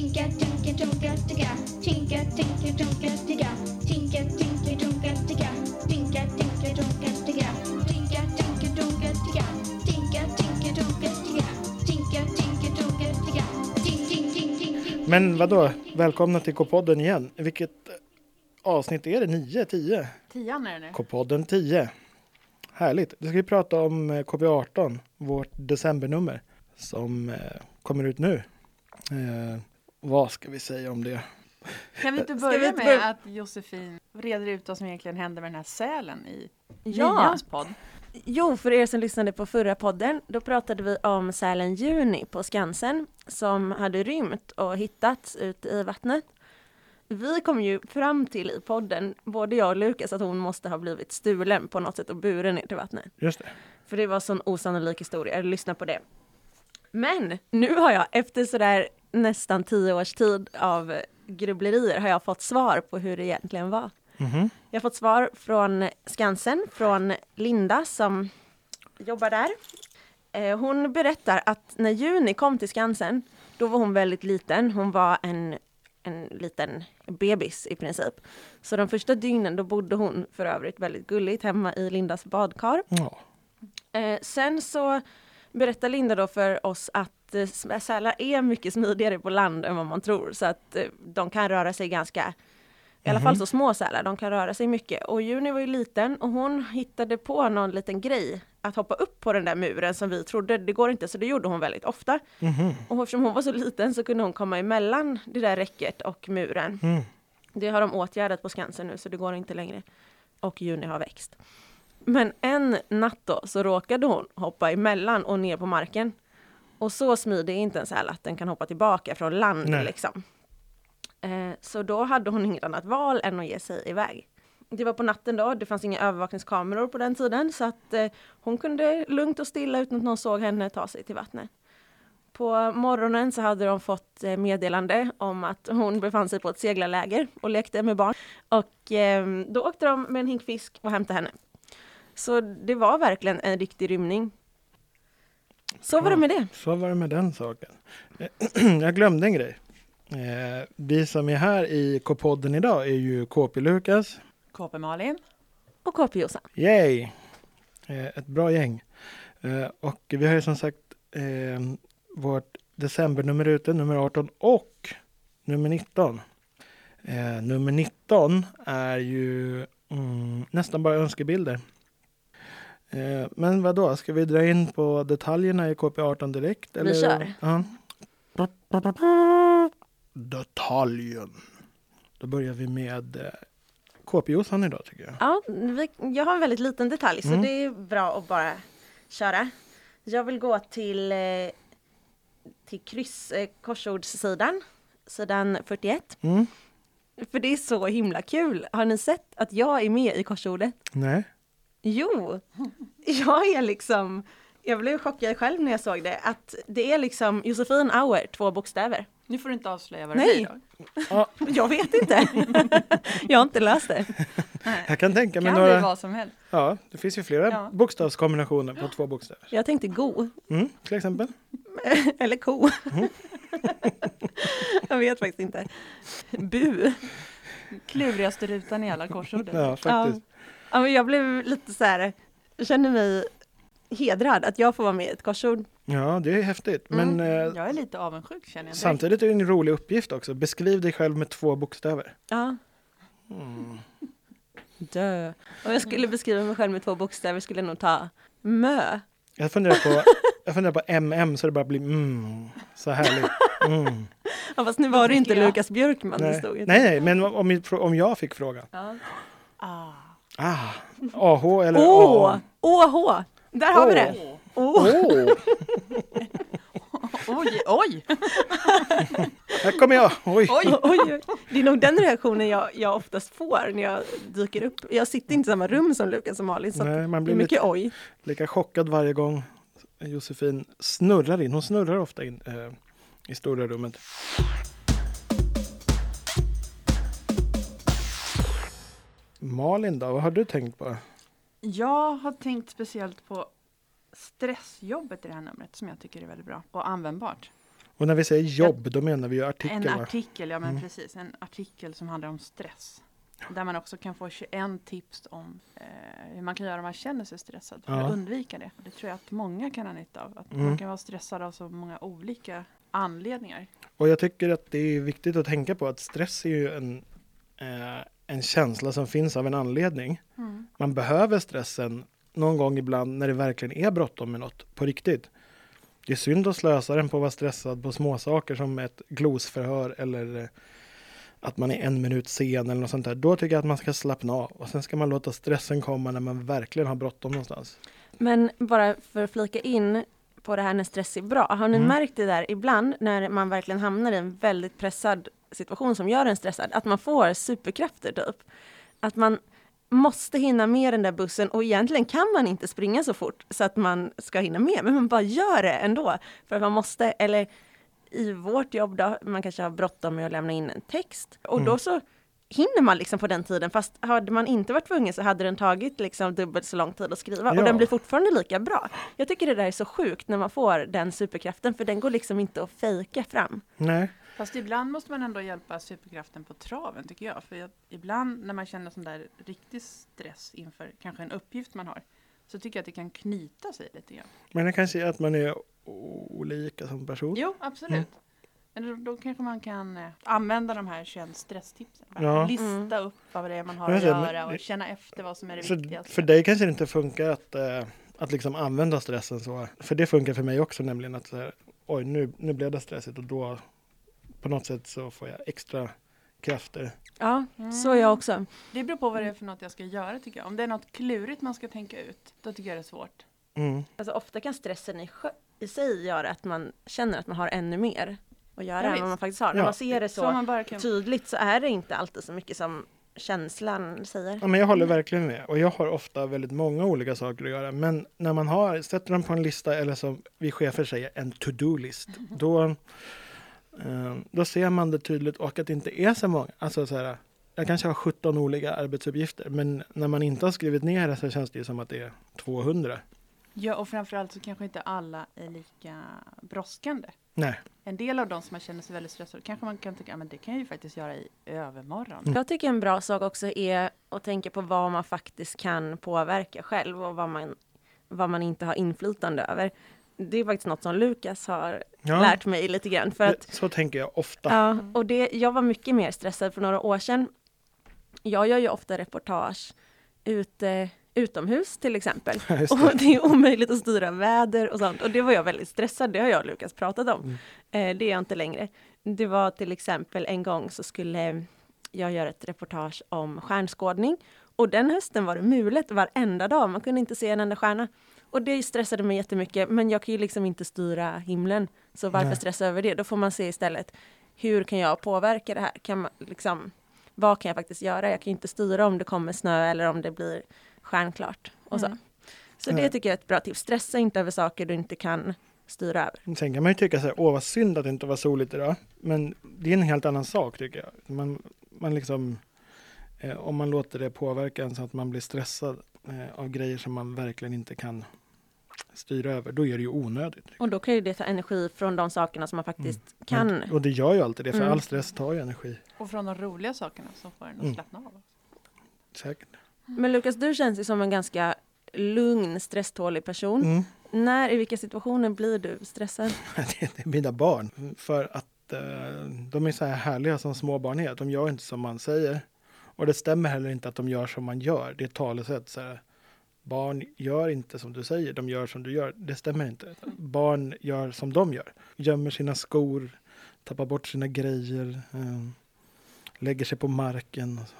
Tinka, tinka, tonka, ticka. Tinka, tinka, tonka, ticka. Tinka, tinka, tonka, ticka. Tinka, tinka, tonka, ticka. Tinka, tinka, tonka, ticka. Tinka, tinka, tonka, ticka. Tinka, tinka, tonka, ticka. Tink, tink, tink, tink. Men vadå, välkomna till K-podden igen. Vilket avsnitt är det? 9, 10? Tian är det nu. K-podden 10. Härligt. Då ska vi prata om eh, KB18, vårt decembernummer som eh, kommer ut nu. Eh, vad ska vi säga om det? Kan vi inte vi börja inte med börja- att Josefin reder ut vad som egentligen händer med den här sälen i Ja. nians podd? Jo, för er som lyssnade på förra podden, då pratade vi om sälen Juni på Skansen som hade rymt och hittats ute i vattnet. Vi kom ju fram till i podden, både jag och Lukas, att hon måste ha blivit stulen på något sätt och buren ner till vattnet. Just det. För det var en sån osannolik historia, lyssna på det. Men nu har jag efter sådär nästan tio års tid av grubblerier har jag fått svar på hur det egentligen var. Mhm. Jag har fått svar från Skansen, från Linda som jobbar där. Eh, Hon berättar att när Juni kom till Skansen, då var hon väldigt liten. Hon var en, en liten bebis i princip. Så de första dygnen då bodde hon för övrigt väldigt gulligt hemma i Lindas badkar. Eh, sen så berättar Linda då för oss att eh, sälar är mycket smidigare på land än vad man tror. Så att eh, de kan röra sig ganska, i alla fall så små sälar, de kan röra sig mycket. Och Juni var ju liten och hon hittade på någon liten grej att hoppa upp på den där muren som vi trodde, det går inte, så det gjorde hon väldigt ofta. Mhm. Och eftersom hon var så liten så kunde hon komma emellan det där räcket och muren. Mm. Det har de åtgärdat på Skansen nu så det går inte längre. Och Juni har växt. Men en natt då så råkade hon hoppa emellan och ner på marken. Och så smidig är inte en säl att den kan hoppa tillbaka från land Nej. liksom. Eh, så då hade hon inget annat val än att ge sig iväg. Det var på natten då, det fanns inga övervakningskameror på den tiden så att eh, hon kunde lugnt och stilla utan att någon såg henne ta sig till vattnet. På morgonen så hade de fått eh, meddelande om att hon befann sig på ett seglarläger och lekte med barn. Och eh, då åkte de med en hink fisk och hämtade henne. Så det var verkligen en riktig rymning. Så var det med det. Så var det med den saken. Jag glömde en grej. Eh, vi som är här i K-podden idag är ju KP Lukas. KP Malin. Och KP-Jossan. Yay! Eh, ett bra gäng. Eh, och vi har ju som sagt eh, vårt decembernummer ute, nummer 18 och nummer 19. Eh, nummer 19 är ju mm, nästan bara önskebilder. Eh, men vad då? ska vi dra in på detaljerna i KP18 direkt? Vi kör. Ja. Detaljen. Då börjar vi med eh, KP-Jossan idag tycker jag. Ja, jag har en väldigt liten detalj så Mm. det är bra att bara köra. Jag vill gå till, eh, till kryss, korsordssidan, sidan 41. Mm. För det är så himla kul. Har ni sett att jag är med i korsordet? Nej. Jo, jag är liksom, jag blev chockad själv när jag såg det, att det är liksom Josefin Auer, två bokstäver. Nu får du inte avslöja vad det Nej. blir då. Ja, Jag vet inte. jag har inte läst det. jag kan tänka mig Kan några. vad som helst. Ja, det finns ju flera Ja. bokstavskombinationer på två bokstäver. Jag tänkte go, Mm, till exempel. eller ko. jag vet faktiskt inte. Bu. Klurigaste rutan i alla korsord. Ja, faktiskt. Ja, men jag blev lite så här, jag känner mig hedrad att jag får vara med i ett korsord. Ja, det är häftigt. Men eh, Jag är lite avundsjuk känner jag. samtidigt är det en rolig uppgift också. Beskriv dig själv med två bokstäver. Ja. Mm. Dö. Om jag skulle beskriva mig själv med två bokstäver skulle jag nog ta mö. Jag funderar på, jag funderar på MM så det bara blir mm, så härligt. Mm. Ja, fast nu var det inte jag. Lukas Björkman det Nej. stod. nej, nej, men om, om jag fick frågan. Ja. Ah. Ah, AH eller! AA? Åh! Där har vi det! Åh, Åh! Oj, oj! här kommer jag! Oj! Oj! Oj. Det är nog den reaktionen jag, jag oftast får när jag dyker upp. Jag sitter inte i samma rum som Lukas och Malin så Nej, man det blir är mycket lite oj. lika chockad varje gång Josefin snurrar in. Hon snurrar ofta in eh, i stora rummet. Malin då, vad har du tänkt på? Jag har tänkt speciellt på stressjobbet i det här numret som jag tycker är väldigt bra och användbart. Och när vi säger jobb, då menar vi ju artikel. En va? artikel, ja men Mm. precis. En artikel som handlar om stress. Där man också kan få 21 tips om eh, hur man kan göra om man känner sig stressad för Ja. att undvika det. Och det tror jag att många kan ha nytta av. Att Mm. man kan vara stressad av så många olika anledningar. Och jag tycker att det är viktigt att tänka på att stress är ju en, eh, en känsla som finns av en anledning. Man behöver stressen någon gång ibland när det verkligen är bråttom med något på riktigt. Det är synd att slösa den på att vara stressad på småsaker som ett glosförhör eller eh, att man är en minut sen eller något sånt där. Då tycker jag att man ska slappna av och sen ska man låta stressen komma när man verkligen har bråttom någonstans. Men bara för att flika in på det här när stress är bra. Har ni Mm. märkt det där ibland när man verkligen hamnar i en väldigt pressad situation som gör en stressad? Att man får superkrafter typ. Att man måste hinna med den där bussen och egentligen kan man inte springa så fort så att man ska hinna med, men man bara gör det ändå. För att man måste, eller i vårt jobb då, man kanske har bråttom med att lämna in en text och Mm. då så hinner man liksom på den tiden, fast hade man inte varit tvungen så hade den tagit liksom dubbelt så lång tid att skriva Ja. och den blir fortfarande lika bra. Jag tycker det där är så sjukt när man får den superkraften, för den går liksom inte att fejka fram. Nej, Fast ibland måste man ändå hjälpa superkraften på traven tycker jag. För jag, ibland när man känner sån där riktig stress inför kanske en uppgift man har. Så tycker jag att det kan knyta sig lite grann. men det kanske är att man är olika som person. Jo, absolut. Mm. Men då, kanske man kan eh, använda de här 21 stresstipsen. Ja. Lista Mm. upp vad det är man har Men att men göra och känna efter vad som är det Så viktigaste. för dig kanske det inte funkar att, eh, att liksom använda stressen så. För det funkar för mig också nämligen att så här, oj nu, nu blev det stressigt och då på något sätt så får jag extra krafter. Ja, Mm. så är jag också. Det beror på vad det är för något jag ska göra tycker jag. Om det är något klurigt man ska tänka ut, då tycker jag det är svårt. Mm. Alltså ofta kan stressen i, sjö- i sig göra att man känner att man har ännu mer att göra Ja, än vad man faktiskt har. När Ja. man ser det Så så man bara kan... tydligt så är det inte alltid så mycket som känslan säger. Ja, men jag håller verkligen med och jag har ofta väldigt många olika saker att göra. Men när man har, sätter dem på en lista eller som vi chefer säger en to-do-list, då, eh, då ser man det tydligt och att det inte är så många. Alltså så här, jag kanske har 17 olika arbetsuppgifter men när man inte har skrivit ner det så känns det ju som att det är 200. Ja, och framförallt så kanske inte alla är lika brådskande. Nej. En del av de som man känner sig väldigt stressade, kanske man kan tycka, "Ja, men det kan jag ju faktiskt göra i övermorgon. Mm. Jag tycker en bra sak också är att tänka på vad man faktiskt kan påverka själv och vad man, vad man inte har inflytande över. Det är faktiskt något som Lukas har Ja, lärt mig lite grann. För att det, så tänker jag ofta. Ja, och det, jag var mycket mer stressad för några år sedan. Jag gör ju ofta reportage ute, utomhus till exempel. Just Och det. det är omöjligt att styra väder och sånt. Och det var jag väldigt stressad, det har jag och Lukas pratat om. Mm. Eh, det är jag inte längre. Det var till exempel en gång så skulle jag göra ett reportage om stjärnskådning. Och den hösten var det mulet varenda dag, man kunde inte se en enda stjärna. Och det stressade mig jättemycket, men jag kan ju liksom inte styra himlen. Så varför Nej. stressa över det? Då får man se istället, hur kan jag påverka det här? Kan man liksom, vad kan jag faktiskt göra? Jag kan ju inte styra om det kommer snö eller om det blir stjärnklart. Och så Mm. så det Nej. tycker jag är ett bra tips. Stressa inte över saker du inte kan styra över. Sen kan man ju tycka så här, åh vad synd att det inte var soligt idag. Men det är en helt annan sak tycker jag. Man, man liksom, eh, om man låter det påverka en så att man blir stressad eh, av grejer som man verkligen inte kan styra över, då är det ju onödigt. Och då kan ju det ta energi från de sakerna som man faktiskt kan. Men, och det gör ju alltid det, för Mm. all stress tar ju energi. Och från de roliga sakerna som får en att Mm. slappna av. Säkert. Men Lukas, du känns ju som en ganska lugn, stresstålig person. Mm. När, i vilka situationer blir du stressad? det är mina barn. För att eh, de är så här härliga som små barn är. De gör inte som man säger. Och det stämmer heller inte att de gör som man gör. Det är ett talesätt. Så här, barn gör inte som du säger, de gör som du gör. Det stämmer inte. Barn gör som de gör. Gömmer sina skor, tappar bort sina grejer, eh, lägger sig på marken, och så,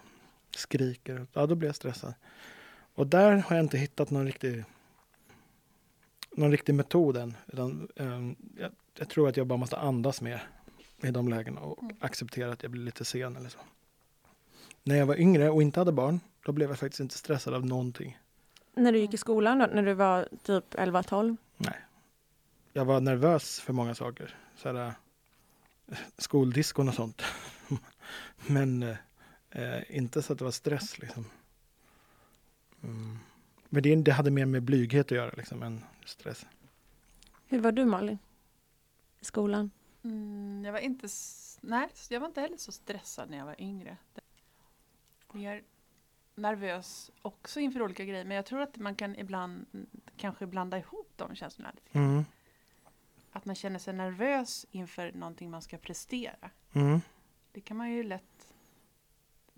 skriker. Ja, då blir jag stressad. Och där har jag inte hittat någon riktig någon riktig metod än. Utan, eh, jag, jag tror att jag bara måste andas mer i de lägena och Mm. acceptera att jag blir lite sen eller så. När jag var yngre och inte hade barn, då blev jag faktiskt inte stressad av någonting. När du gick i skolan då, när du var typ 11-12? Jag var nervös för många saker. Så här, eh, skoldiskon och sånt. Men eh, inte så att det var stress liksom. Mm. Men det, det hade mer med blyghet att göra liksom, än stress. Hur var du Malin? I skolan? Mm, jag var inte, nej, jag var inte heller så stressad när jag var yngre. Mer nervös också inför olika grejer. Men jag tror att man kan ibland kanske blanda ihop de känslorna. lite. Mm. Att man känner sig nervös inför någonting man ska prestera. Mm. Det kan man ju lätt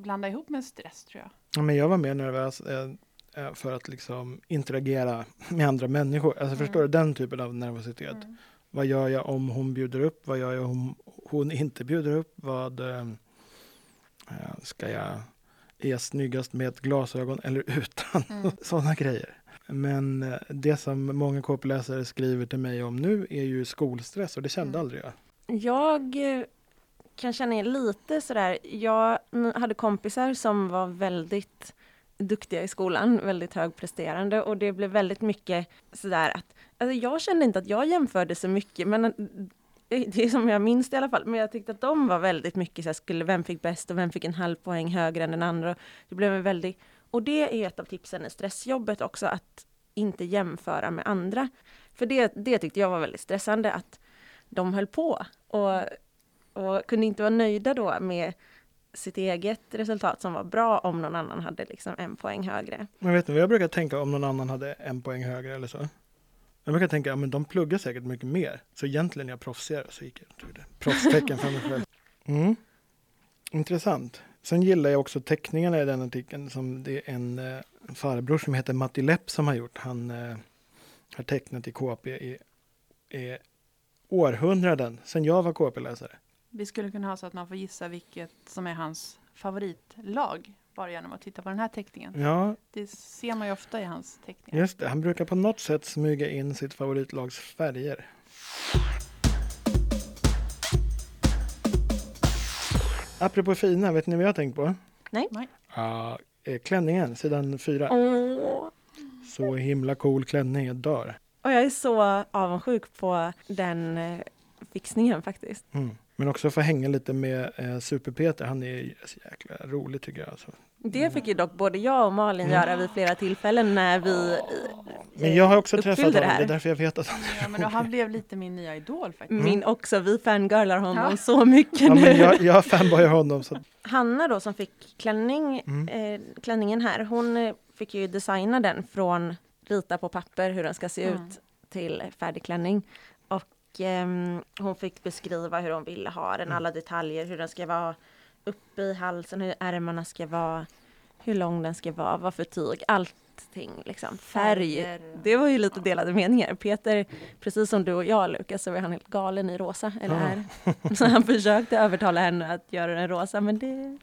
blanda ihop med stress tror jag. Ja, men jag var mer nervös eh, eh, för att liksom interagera med andra människor. Alltså Mm. förstår du den typen av nervositet? Mm. Vad gör jag om hon bjuder upp? Vad gör jag om hon inte bjuder upp? Vad eh, eh, ska jag är snyggast med glasögon eller utan? Mm. Sådana grejer. Men eh, det som många KP-läsare skriver till mig om nu är ju skolstress och det kände Mm. aldrig jag. Jag kan känna igen lite sådär, jag hade kompisar som var väldigt duktiga i skolan, väldigt högpresterande och det blev väldigt mycket sådär att, alltså jag kände inte att jag jämförde så mycket men det är som jag minns det i alla fall, men jag tyckte att de var väldigt mycket såhär, skulle, vem fick bäst och vem fick en halv poäng högre än den andra. Det blev en väldigt, och det är ett av tipsen i stressjobbet också, att inte jämföra med andra. För det, det tyckte jag var väldigt stressande, att de höll på och, och kunde inte vara nöjda då med sitt eget resultat som var bra om någon annan hade liksom en poäng högre. Men vet du vad jag brukar tänka om någon annan hade en poäng högre eller så? Jag brukar tänka, ja men de pluggar säkert mycket mer. Så egentligen är jag proffsigare, så gick jag inte det. Proffstecken för mig själv. Mm. Intressant. Sen gillar jag också teckningarna i den artikeln som det är en eh, farbror som heter Matti Lepp som har gjort. Han eh, har tecknat i KP i, i århundraden, sen jag var KP-läsare. Vi skulle kunna ha så att man får gissa vilket som är hans favoritlag. Bara genom att titta på den här teckningen. Ja, Det ser man ju ofta i hans teckningar. just det. Han brukar på något sätt smyga in sitt favoritlags färger. Apropå fina, vet ni vad jag har tänkt på? Nej. Nej. Ja, eh, klänningen, sidan fyra. Åh. Så himla cool klänning, jag dör. Och jag är så avundsjuk på den eh, fixningen faktiskt. Mm. Men också få hänga lite med eh, Super-Peter, han är så jäkla rolig tycker jag. Alltså. Det fick ju dock både jag och Malin Mm. göra vid flera tillfällen när vi eh, Men jag har också uppfyllde träffat det honom, här. det är därför jag vet att han Ja, men då, han blev lite min nya idol faktiskt. Min också, vi fangirlar honom Ja. så mycket ja, nu. men jag, jag fanboyar honom. Så. Hanna då som fick klänning, Mm. eh, klänningen här, hon eh, fick ju designa den från rita på papper hur den ska se Mm. ut till färdig klänning. Ehm, hon fick beskriva hur hon ville ha den, Mm. alla detaljer, hur den ska vara uppe i halsen, hur ärmarna ska vara, hur lång den ska vara, vad för tyg, allting liksom. Färg. Det var ju lite delade meningar. Peter, precis som du och jag Lukas, så var han helt galen i rosa, eller Ja. är. Så han försökte övertala henne att göra den rosa, men det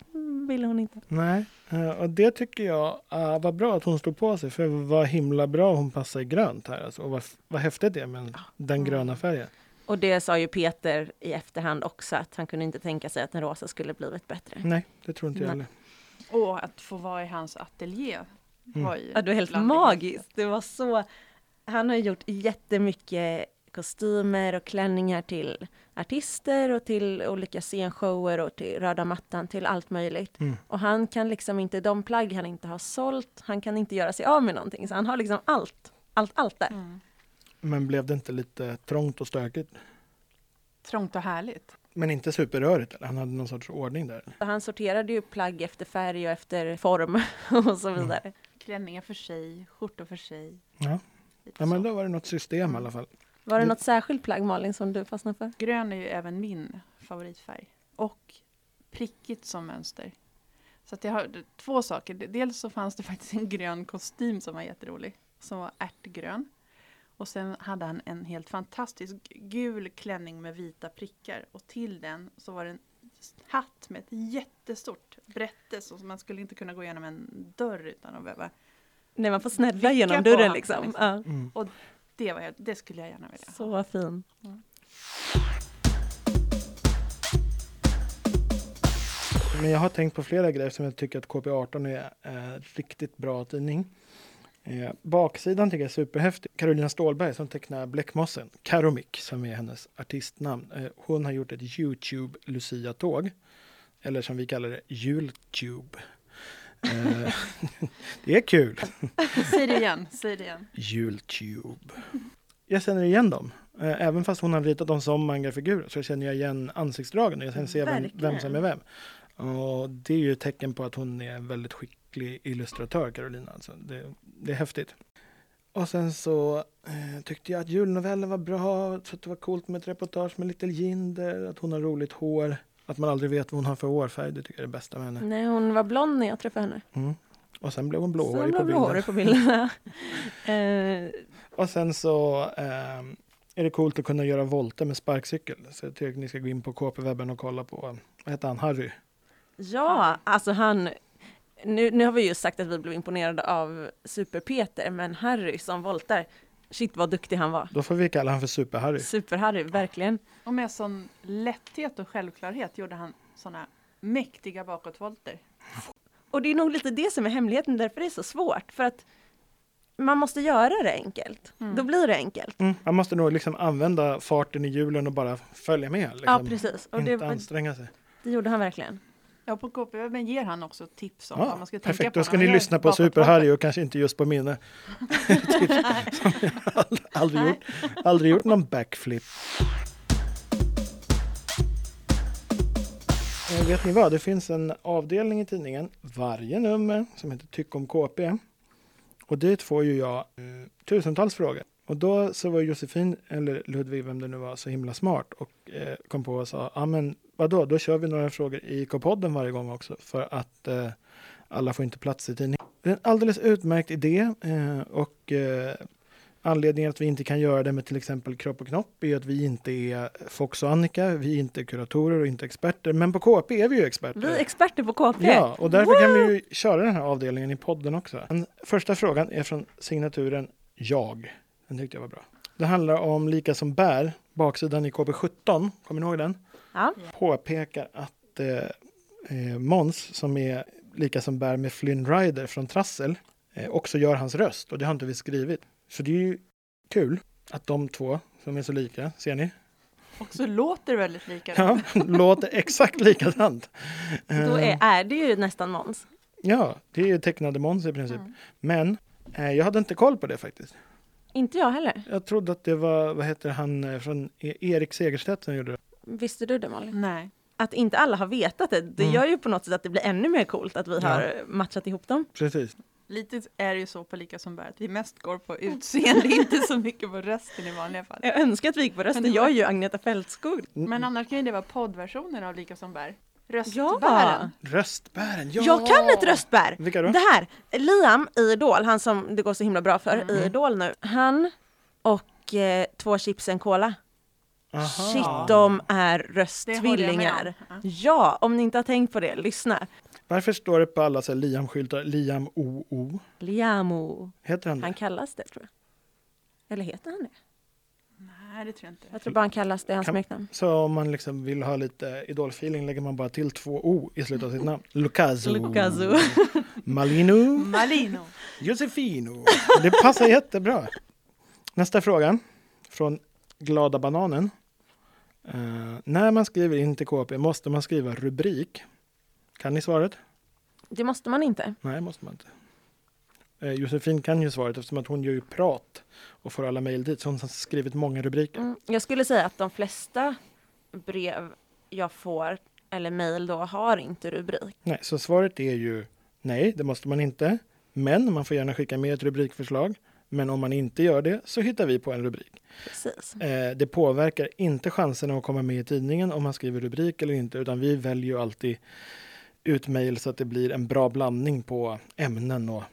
ville hon inte. Nej, eh, och det tycker jag uh, var bra att hon stod på sig, för vad himla bra hon passar i grönt här. Alltså, och vad, vad häftigt det är med den gröna färgen. Och det sa ju Peter i efterhand också, att han kunde inte tänka sig att den rosa skulle blivit bättre. Nej, det tror inte jag heller. Och att få vara i hans ateljé Mm. var ju Ja, det var helt magiskt. Det var så... Han har gjort jättemycket kostymer och klänningar till artister och till olika scenshower och till röda mattan, till allt möjligt. Mm. Och han kan liksom inte, de plagg han inte har sålt, han kan inte göra sig av med någonting. Så han har liksom allt, allt, allt där. Mm. Men blev det inte lite trångt och stökigt? Trångt och härligt. Men inte superrörigt? Eller? Han hade någon sorts ordning där? Han sorterade ju plagg efter färg och efter form och så vidare. Klänningar för sig, skjortor för sig. Ja, ja men då var det något system i alla fall. Var det något särskilt plagg Malin som du fastnade för? Grön är ju även min favoritfärg. Och prickigt som mönster. Så att jag har två saker. Dels så fanns det faktiskt en grön kostym som var jätterolig. Som var ärtgrön. Och sen hade han en helt fantastisk gul klänning med vita prickar. Och till den så var det en hatt med ett jättestort brätte. Så man skulle inte kunna gå igenom en dörr utan att behöva. Nej, man får snälla genom dörren liksom. liksom. Ja. Mm. Det, var, helt- det skulle jag gärna vilja ha. Så fin. Men jag har tänkt på flera grejer som jag tycker att KP18 är eh, riktigt bra tidning. Eh, baksidan tycker jag är superhäftig. Carolina Stålberg som tecknar Bläckmossen, Karomik som är hennes artistnamn. Eh, hon har gjort ett Youtube Lucia-tåg. Eller som vi kallar det, Jultube. Eh, det är kul. Säg det igen, säg det igen. Jultube. jag känner igen dem. Eh, Även fast hon har ritat dem som mangafigurer så känner jag igen ansiktsdragen och jag kan se vem, vem som är vem. Och det är ju ett tecken på att hon är en väldigt skicklig illustratör, Carolina. Alltså det, det är häftigt. Och sen så eh, tyckte jag att julnovellen var bra, så att det var coolt med ett reportage med Little Jinder, att hon har roligt hår, att man aldrig vet vad hon har för hårfärg, det tycker jag är det bästa med henne. Nej, hon var blond när jag träffade henne. Mm. Och sen blev hon blåhårig hon på bilden. blåhårig på bilderna. eh, Och sen så ehm, är det coolt att kunna göra volter med sparkcykel. Så jag tycker att ni ska gå in på KP-webben och kolla på, vad heter han, Harry? ja, alltså han... Nu, nu har vi ju sagt att vi blev imponerade av Super-Peter, men Harry som voltar, shit vad duktig han var. Då får vi kalla han för Super-Harry. Super-Harry, verkligen. Och med sån lätthet och självklarhet gjorde han såna mäktiga bakåtvolter. Och det är nog lite det som är hemligheten, därför det är så svårt. För att man måste göra det enkelt. Mm. Då blir det enkelt. Mm, man måste nog liksom använda farten i hjulen och bara följa med. Liksom. Ja, precis. Och Inte det, anstränga sig. det gjorde han verkligen. Ja, på KP-webben ger han också tips om Ja, vad man ska tänka perfekt, på. då ska ni lyssna på. Super-Harry och kanske inte just på mina tips. Som jag aldrig, aldrig, gjort, aldrig gjort någon backflip. Vet ni vad? Det finns en avdelning i tidningen varje nummer som heter Tyck om KP. Och dit får ju jag eh, tusentals frågor. Och då så var Josefin, eller Ludvig, vem det nu var, så himla smart och eh, kom på och sa, ja men vadå, då kör vi några frågor i K-podden varje gång också för att eh, alla får inte plats i tidningen. Det är en alldeles utmärkt idé eh, och eh, anledningen att vi inte kan göra det med till exempel Kropp och Knopp är att vi inte är Fox och Annika, vi är inte kuratorer och inte experter, men på KP är vi ju experter. Vi är experter på KP. Ja, och därför kan vi ju köra den här avdelningen i podden också. Den första frågan är från signaturen Jag. Den tyckte jag var bra. Det handlar om Lika som bär, baksidan i KB17, kommer ni ihåg den? Ja. Påpekar att eh, eh, Måns, som är Lika som bär med Flynn Rider från Trassel, eh, också gör hans röst och det har inte vi skrivit. Så det är ju kul att de två som är så lika, ser ni? Också låter väldigt likadant. Ja, låter exakt likadant. Då Eh, är, är det ju nästan Måns. Ja, det är ju tecknade Måns i princip. Mm. Men eh, jag hade inte koll på det faktiskt. Inte jag heller. Jag trodde att det var, vad heter han, eh, från E- Erik Segerstedt som gjorde det. Visste du det Malin? Nej. Att inte alla har vetat det, det Mm. gör ju på något sätt att det blir ännu mer coolt att vi Ja. har matchat ihop dem. Precis. Lite är det ju så på Lika som bär att vi mest går på utseende, inte så mycket på rösten i vanliga fall. Jag önskar att vi gick på rösten, jag är ju Agneta Fältskog. Mm, Men annars kan ju det vara poddversionen av Lika som bär. Ja! Röstbären. Röstbären, ja! Jag kan ett röstbär! Vilka då? Det här, Liam i Idol, han som det går så himla bra för Mm. i Idol nu. Han och eh, två chips en cola. Aha. Shit, de är rösttvillingar. Ja. Ja, om ni inte har tänkt på det, lyssna. Varför står det på alla så Liam-skyltar Liam OO? Liamo. Heter han det? Han kallas det tror jag. Eller heter han det? Nej, det tror jag inte. Jag tror bara han kallas det, hans smeknamn. Så om man liksom vill ha lite idolfeeling lägger man bara till två O i slutet av sitt namn. Lucaso. Lucaso. Malino. Malino. Josefino. Det passar jättebra. Nästa fråga från Glada Bananen. Eh, när man skriver in till KP måste man skriva rubrik. Kan ni svaret? Det måste man inte. Nej, måste man inte. Eh, Josefin kan ju svaret eftersom att hon gör ju prat och får alla mejl dit. Så hon har skrivit många rubriker. Mm. Jag skulle säga att de flesta brev jag får, eller mejl då, har inte rubrik. Nej, så svaret är ju nej, det måste man inte. Men man får gärna skicka med ett rubrikförslag. Men om man inte gör det så hittar vi på en rubrik. Precis. Eh, det påverkar inte chanserna att komma med i tidningen om man skriver rubrik eller inte, utan vi väljer ju alltid ut mejl så att det blir en bra blandning på ämnen och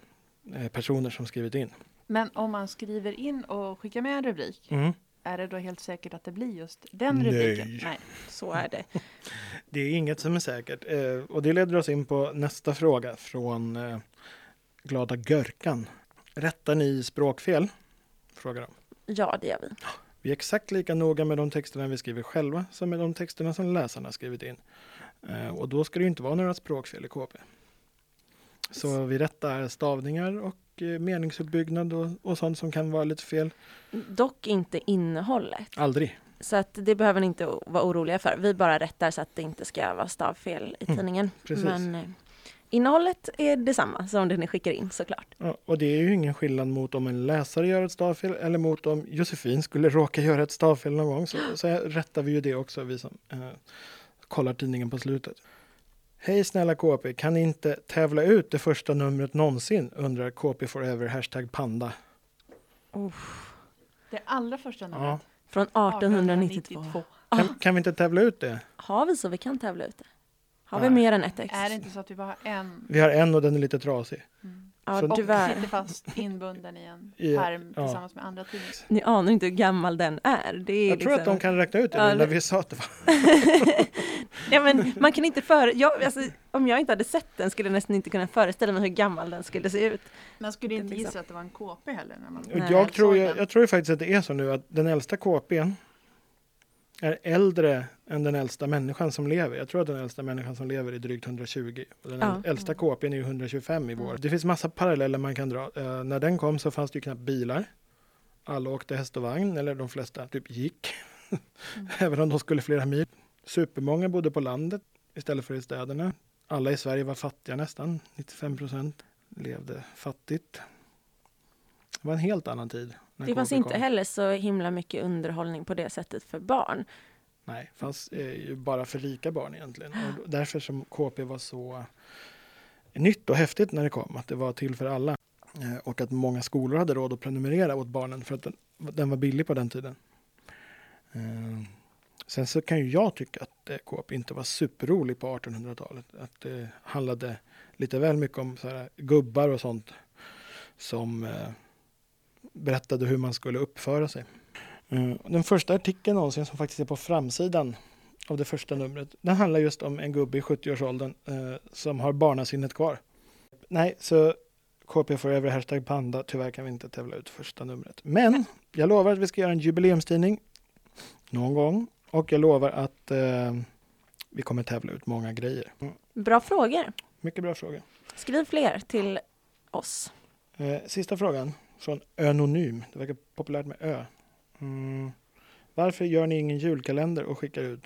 eh, personer som skrivit in. Men om man skriver in och skickar med en rubrik, Mm. är det då helt säkert att det blir just den Nej. rubriken? Nej. Så är det. Det är inget som är säkert. Eh, och det leder oss in på nästa fråga från eh, Glada Görkan. Rättar ni språkfel? Frågar de. Ja, det gör vi. Vi är exakt lika noga med de texterna vi skriver själva som med de texterna som läsarna skrivit in. Eh, och då ska det inte vara några språkfel i KP. Så vi rättar stavningar och eh, meningsuppbyggnad och, och sånt som kan vara lite fel. Dock inte innehållet. Aldrig. Så att det behöver ni inte vara oroliga för. Vi bara rättar så att det inte ska vara stavfel i Mm, tidningen. precis. Men eh, innehållet är detsamma som det ni skickar in såklart. Ja, och det är ju ingen skillnad mot om en läsare gör ett stavfel eller mot om Josefin skulle råka göra ett stavfel någon gång. Så, så rättar vi ju det också, vi som eh, kollar tidningen på slutet. Hej snälla KP, kan ni inte tävla ut det första numret någonsin? undrar KP Forever, hashtag panda. Det allra första Ja. numret. Från 1892. Kan, kan vi inte tävla ut det? Har vi så vi kan tävla ut det? Har Nej. vi mer än ett ex? Är det inte så att vi bara har en? Vi har en och den är lite trasig. Mm. Ja, Så- Och tyvärr. sitter fast inbunden i en I- pärm ja. tillsammans med andra tidningar. Ni anar inte hur gammal den är. Det är Jag tror liksom... att de kan räkna ut det Ja, nu när det- vi sa att det var. ja, men man kan inte före... jag, alltså, om jag inte hade sett den skulle jag nästan inte kunna föreställa mig hur gammal den skulle se ut. Man skulle inte Liksom. gissa att det var en KP heller. När man Och Nej, jag, tror ju, den. jag tror ju faktiskt att det är så nu att den äldsta KPn är äldre än den äldsta människan som lever. Jag tror att den äldsta människan som lever är drygt 120. Och den Ja. äldsta KPn är ju 125 i vår. Det finns massa paralleller man kan dra. Eh, när den kom så fanns det ju knappt bilar. Alla åkte häst och vagn, eller de flesta typ gick. Mm. Även om de skulle flera mil. Supermånga bodde på landet istället för i städerna. Alla i Sverige var fattiga nästan. 95 procent levde fattigt. Det var en helt annan tid. Det fanns inte kom. heller så himla mycket underhållning på det sättet för barn. Nej, fanns eh, ju bara för rika barn egentligen. Och därför som KP var så nytt och häftigt när det kom, att det var till för alla. Eh, och att många skolor hade råd att prenumerera åt barnen för att den, den var billig på den tiden. Eh, sen så kan ju jag tycka att eh, KP inte var superrolig på 1800-talet. Att det handlade lite väl mycket om så här, gubbar och sånt som berättade hur man skulle uppföra sig. Eh, Den första artikeln någonsin som faktiskt är på framsidan av det första numret, den handlar just om en gubbe i 70-årsåldern eh, som har barnasinnet kvar. Nej, så KP Forever, hashtag panda, tyvärr kan vi inte tävla ut första numret. Men jag lovar att vi ska göra en jubileumstidning någon gång och jag lovar att eh, vi kommer tävla ut många grejer. Mm, Bra frågor. mycket bra fråga. Skriv fler till oss. Eh, sista frågan från Önonym. Det verkar populärt med Ö. Mm. Varför gör ni ingen julkalender och skickar ut?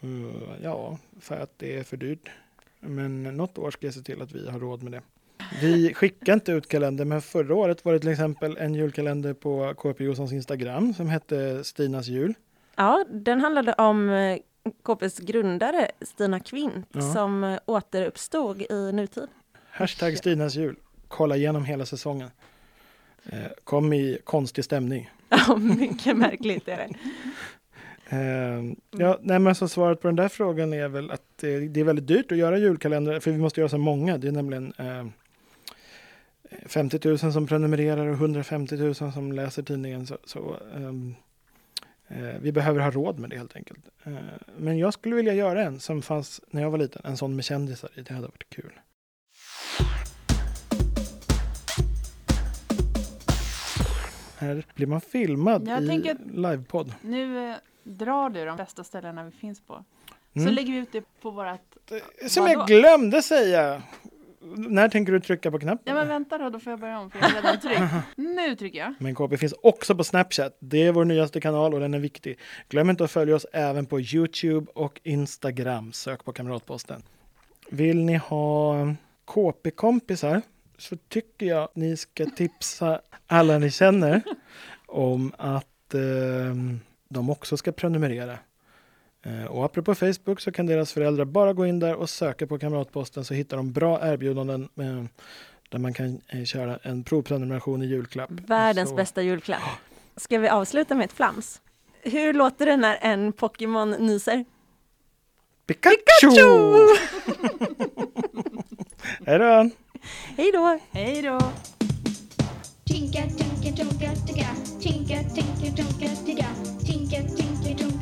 Eh, ja, för att det är för dyrt. Men något år ska jag se till att vi har råd med det. Vi skickar inte ut kalender, men förra året var det till exempel en julkalender på KP Johanssons Instagram som hette Stinas jul. Ja, den handlade om eh, KPs grundare Stina Kvint Ja. som eh, återuppstod i nutid. Hashtag Stinas jul. Kolla igenom hela säsongen. Eh, kom i konstig stämning. Ja, mycket märkligt är det. Eh, ja, nej, men så svaret på den där frågan är väl att eh, det är väldigt dyrt att göra julkalendrar för vi måste göra så många. Det är nämligen eh, 50 000 som prenumererar och 150 000 som läser tidningen. Så, så ehm, eh, vi behöver ha råd med det helt enkelt. Eh, men jag skulle vilja göra en som fanns när jag var liten. En sån med kändisar i. Det hade varit kul. Här blir man filmad Jag i livepodd. Nu eh, drar du de bästa ställena vi finns på. Så Mm. lägger vi ut det på vårat... Som Vadå? jag glömde säga! När tänker du trycka på knappen? Ja men vänta då, då får jag börja om för jag har redan tryckt. Nu trycker jag. Men KP finns också på Snapchat. Det är vår nyaste kanal och den är viktig. Glöm inte att följa oss även på Youtube och Instagram. Sök på Kamratposten. Vill ni ha KP-kompisar så tycker jag att ni ska tipsa alla ni känner om att eh, de också ska prenumerera. Eh, och apropå Facebook så kan deras föräldrar bara gå in där och söka på Kamratposten så hittar de bra erbjudanden eh, där man kan eh, köra en provprenumeration i julklapp. Världens Så- bästa julklapp. Ska vi avsluta med ett flams? Hur låter det när en Pokémon nyser? Pikachu! Hej då! Hej då! Hej då! Tinka, tinka, tonka, ticka. Tinka, tinka, tonka, ticka. Tinka, tinka,